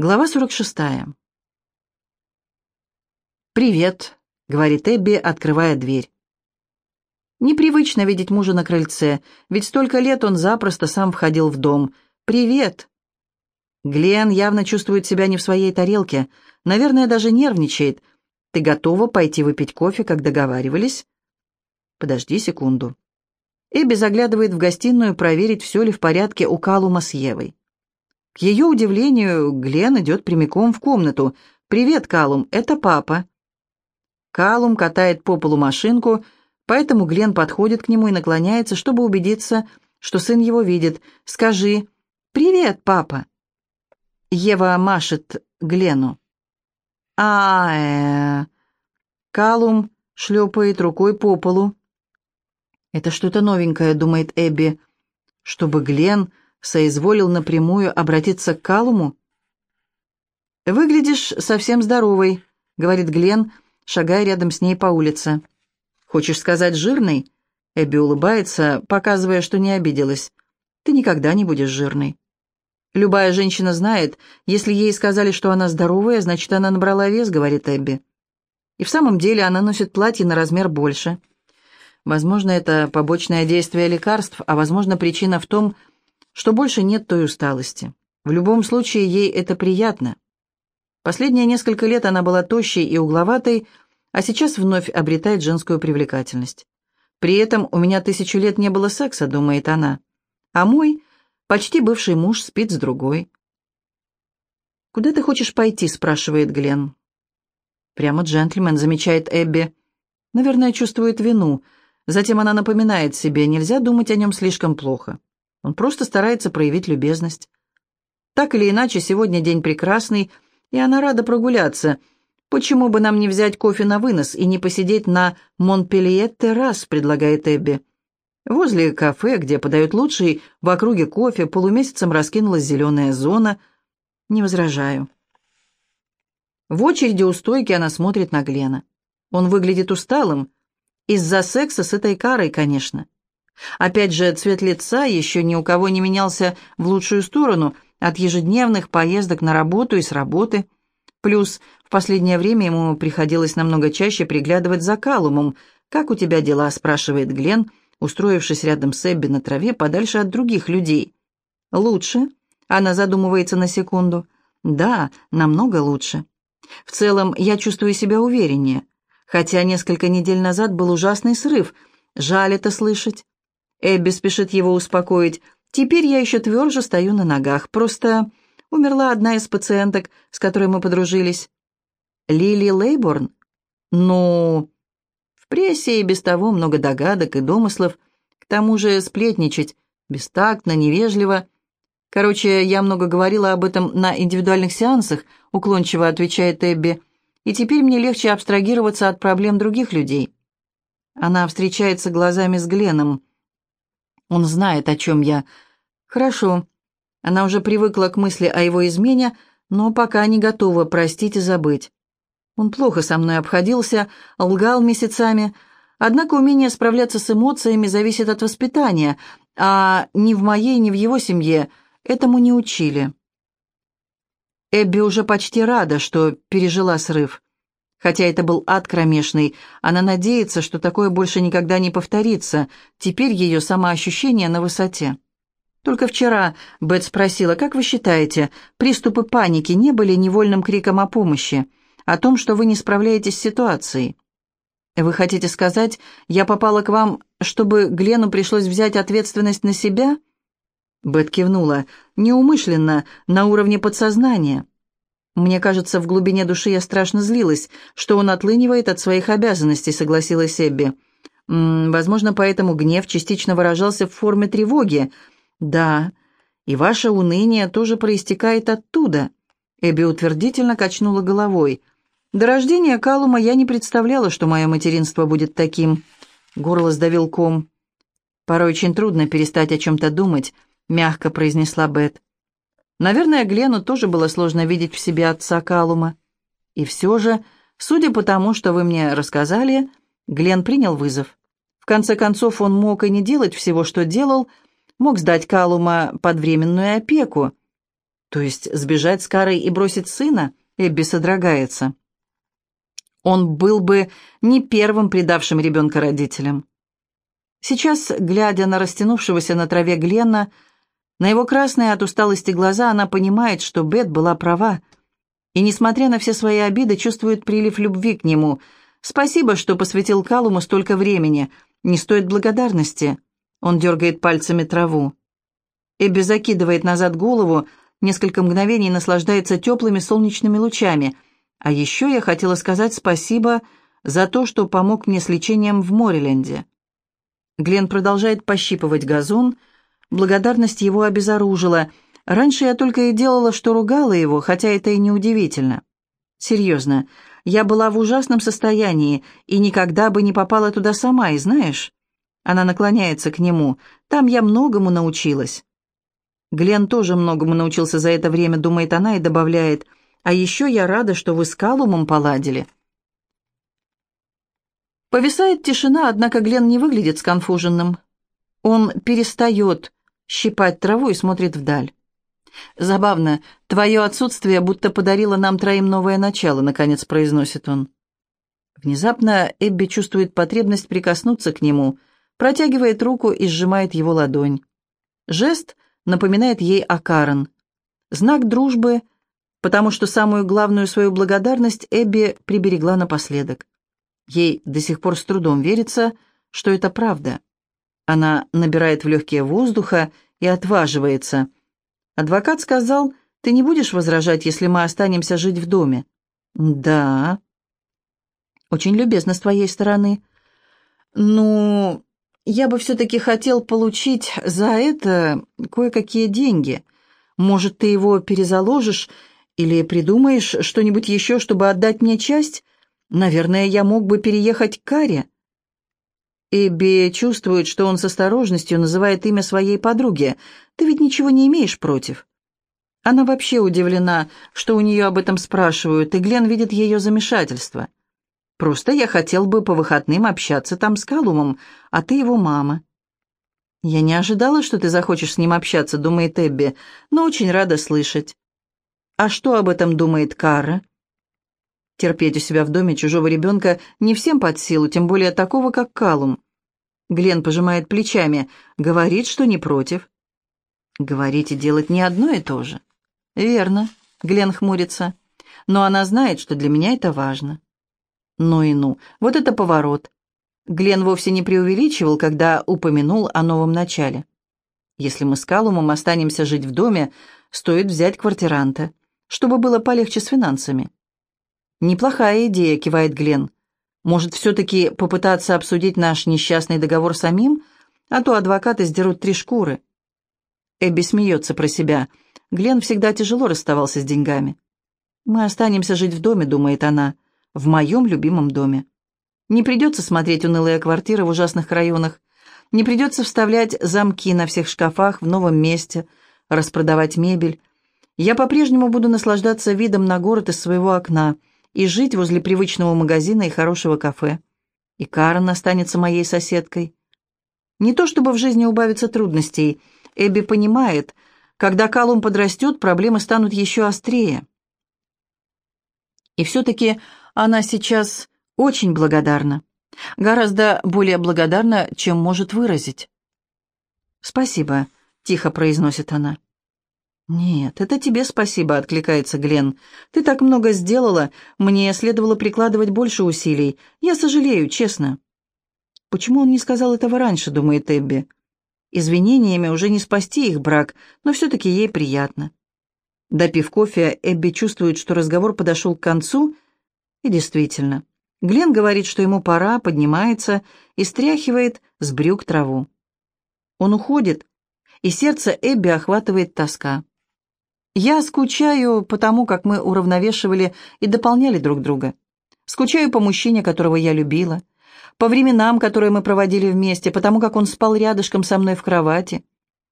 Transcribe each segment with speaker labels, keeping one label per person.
Speaker 1: Глава 46. «Привет», — говорит Эбби, открывая дверь. Непривычно видеть мужа на крыльце, ведь столько лет он запросто сам входил в дом. «Привет!» Глен явно чувствует себя не в своей тарелке, наверное, даже нервничает. «Ты готова пойти выпить кофе, как договаривались?» «Подожди секунду». Эбби заглядывает в гостиную проверить, все ли в порядке у Калума с Евой. К ее удивлению, Глен идет прямиком в комнату. «Привет, Калум, это папа». Калум катает по полу машинку, поэтому Глен подходит к нему и наклоняется, чтобы убедиться, что сын его видит. «Скажи, привет, папа». Ева машет Глену. а э Калум шлепает рукой по полу. «Это что-то новенькое», — думает Эбби. «Чтобы Глен соизволил напрямую обратиться к Калуму? «Выглядишь совсем здоровой», — говорит Глен, шагая рядом с ней по улице. «Хочешь сказать жирный?» Эбби улыбается, показывая, что не обиделась. «Ты никогда не будешь жирной». «Любая женщина знает, если ей сказали, что она здоровая, значит, она набрала вес», — говорит Эбби. И в самом деле она носит платье на размер больше. Возможно, это побочное действие лекарств, а возможно, причина в том, что больше нет той усталости. В любом случае, ей это приятно. Последние несколько лет она была тощей и угловатой, а сейчас вновь обретает женскую привлекательность. При этом у меня тысячу лет не было секса, думает она. А мой, почти бывший муж, спит с другой. «Куда ты хочешь пойти?» – спрашивает Глен. Прямо джентльмен, замечает Эбби. Наверное, чувствует вину. Затем она напоминает себе, нельзя думать о нем слишком плохо. Он просто старается проявить любезность. Так или иначе, сегодня день прекрасный, и она рада прогуляться. Почему бы нам не взять кофе на вынос и не посидеть на Монпелье-террас, предлагает Эбби. Возле кафе, где подают лучший, в округе кофе, полумесяцем раскинулась зеленая зона. Не возражаю. В очереди у стойки она смотрит на Глена. Он выглядит усталым. Из-за секса с этой карой, конечно. Опять же, цвет лица еще ни у кого не менялся в лучшую сторону от ежедневных поездок на работу и с работы. Плюс в последнее время ему приходилось намного чаще приглядывать за Калумом. «Как у тебя дела?» – спрашивает Глен, устроившись рядом с Эбби на траве подальше от других людей. «Лучше?» – она задумывается на секунду. «Да, намного лучше. В целом, я чувствую себя увереннее. Хотя несколько недель назад был ужасный срыв. Жаль это слышать. Эбби спешит его успокоить. «Теперь я еще тверже стою на ногах. Просто умерла одна из пациенток, с которой мы подружились». «Лили Лейборн?» «Ну...» В прессе и без того много догадок и домыслов. К тому же сплетничать бестактно, невежливо. Короче, я много говорила об этом на индивидуальных сеансах, уклончиво отвечает Эбби. И теперь мне легче абстрагироваться от проблем других людей. Она встречается глазами с Гленом. Он знает, о чем я. Хорошо. Она уже привыкла к мысли о его измене, но пока не готова простить и забыть. Он плохо со мной обходился, лгал месяцами. Однако умение справляться с эмоциями зависит от воспитания, а ни в моей, ни в его семье этому не учили. Эбби уже почти рада, что пережила срыв. Хотя это был ад кромешный, она надеется, что такое больше никогда не повторится. Теперь ее самоощущение на высоте. Только вчера Бет спросила, как вы считаете, приступы паники не были невольным криком о помощи, о том, что вы не справляетесь с ситуацией? Вы хотите сказать, я попала к вам, чтобы Глену пришлось взять ответственность на себя? Бет кивнула. Неумышленно, на уровне подсознания. «Мне кажется, в глубине души я страшно злилась, что он отлынивает от своих обязанностей», — согласилась Эбби. «М -м, «Возможно, поэтому гнев частично выражался в форме тревоги». «Да, и ваше уныние тоже проистекает оттуда», — Эбби утвердительно качнула головой. «До рождения Калума я не представляла, что мое материнство будет таким». Горло сдавил ком. «Порой очень трудно перестать о чем-то думать», — мягко произнесла Бет. Наверное, Глену тоже было сложно видеть в себе отца Калума. И все же, судя по тому, что вы мне рассказали, Глен принял вызов. В конце концов, он мог и не делать всего, что делал, мог сдать Калума под временную опеку. То есть сбежать с Карой и бросить сына? Эбби содрогается. Он был бы не первым предавшим ребенка родителям. Сейчас, глядя на растянувшегося на траве Гленна, на его красные от усталости глаза, она понимает, что Бет была права. И, несмотря на все свои обиды, чувствует прилив любви к нему. Спасибо, что посвятил Калуму столько времени. Не стоит благодарности. Он дергает пальцами траву. Эбби закидывает назад голову, несколько мгновений наслаждается теплыми солнечными лучами. А еще я хотела сказать спасибо за то, что помог мне с лечением в Мориленде. Глен продолжает пощипывать газон. Благодарность его обезоружила. Раньше я только и делала, что ругала его, хотя это и не удивительно. Серьезно, я была в ужасном состоянии и никогда бы не попала туда сама, и знаешь... Она наклоняется к нему. Там я многому научилась. Глен тоже многому научился за это время, думает она и добавляет. А еще я рада, что вы с Калумом поладили. Повисает тишина, однако Глен не выглядит сконфуженным. Он перестает щипать траву и смотрит вдаль. «Забавно, твое отсутствие будто подарило нам троим новое начало», — наконец произносит он. Внезапно Эбби чувствует потребность прикоснуться к нему, протягивает руку и сжимает его ладонь. Жест напоминает ей о Карен. Знак дружбы, потому что самую главную свою благодарность Эбби приберегла напоследок. Ей до сих пор с трудом верится, что это правда. Она набирает в легкие воздуха и отваживается. Адвокат сказал, ты не будешь возражать, если мы останемся жить в доме? Да. Очень любезно с твоей стороны. Ну, я бы все-таки хотел получить за это кое-какие деньги. Может, ты его перезаложишь или придумаешь что-нибудь еще, чтобы отдать мне часть? Наверное, я мог бы переехать к Каре. Эбби чувствует, что он с осторожностью называет имя своей подруги. Ты ведь ничего не имеешь против. Она вообще удивлена, что у нее об этом спрашивают, и Глен видит ее замешательство. Просто я хотел бы по выходным общаться там с Калумом, а ты его мама. «Я не ожидала, что ты захочешь с ним общаться», — думает Эбби, но очень рада слышать. «А что об этом думает Кара?» Терпеть у себя в доме чужого ребенка не всем под силу, тем более такого, как Калум. Глен пожимает плечами, говорит, что не против. Говорить и делать не одно и то же. Верно, Глен хмурится. Но она знает, что для меня это важно. Ну и ну, вот это поворот. Глен вовсе не преувеличивал, когда упомянул о новом начале. Если мы с Калумом останемся жить в доме, стоит взять квартиранта, чтобы было полегче с финансами. «Неплохая идея», — кивает Глен. «Может, все-таки попытаться обсудить наш несчастный договор самим, а то адвокаты сдерут три шкуры». Эбби смеется про себя. Глен всегда тяжело расставался с деньгами. «Мы останемся жить в доме», — думает она, — «в моем любимом доме». Не придется смотреть унылые квартиры в ужасных районах, не придется вставлять замки на всех шкафах в новом месте, распродавать мебель. Я по-прежнему буду наслаждаться видом на город из своего окна — и жить возле привычного магазина и хорошего кафе. И Карен останется моей соседкой. Не то чтобы в жизни убавится трудностей. Эбби понимает, когда Калум подрастет, проблемы станут еще острее. И все-таки она сейчас очень благодарна. Гораздо более благодарна, чем может выразить. «Спасибо», — тихо произносит она. «Нет, это тебе спасибо», — откликается Глен. «Ты так много сделала, мне следовало прикладывать больше усилий. Я сожалею, честно». «Почему он не сказал этого раньше?» — думает Эбби. Извинениями уже не спасти их брак, но все-таки ей приятно. Допив кофе, Эбби чувствует, что разговор подошел к концу, и действительно. Глен говорит, что ему пора, поднимается и стряхивает с брюк траву. Он уходит, и сердце Эбби охватывает тоска. Я скучаю по тому, как мы уравновешивали и дополняли друг друга. Скучаю по мужчине, которого я любила, по временам, которые мы проводили вместе, по тому, как он спал рядышком со мной в кровати.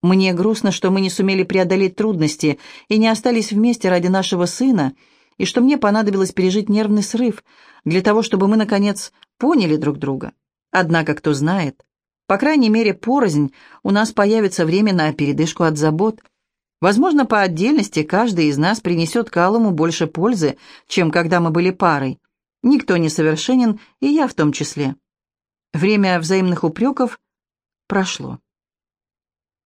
Speaker 1: Мне грустно, что мы не сумели преодолеть трудности и не остались вместе ради нашего сына, и что мне понадобилось пережить нервный срыв для того, чтобы мы, наконец, поняли друг друга. Однако, кто знает, по крайней мере, порознь у нас появится время на передышку от забот. Возможно, по отдельности каждый из нас принесет Калуму больше пользы, чем когда мы были парой. Никто не совершенен, и я в том числе. Время взаимных упреков прошло.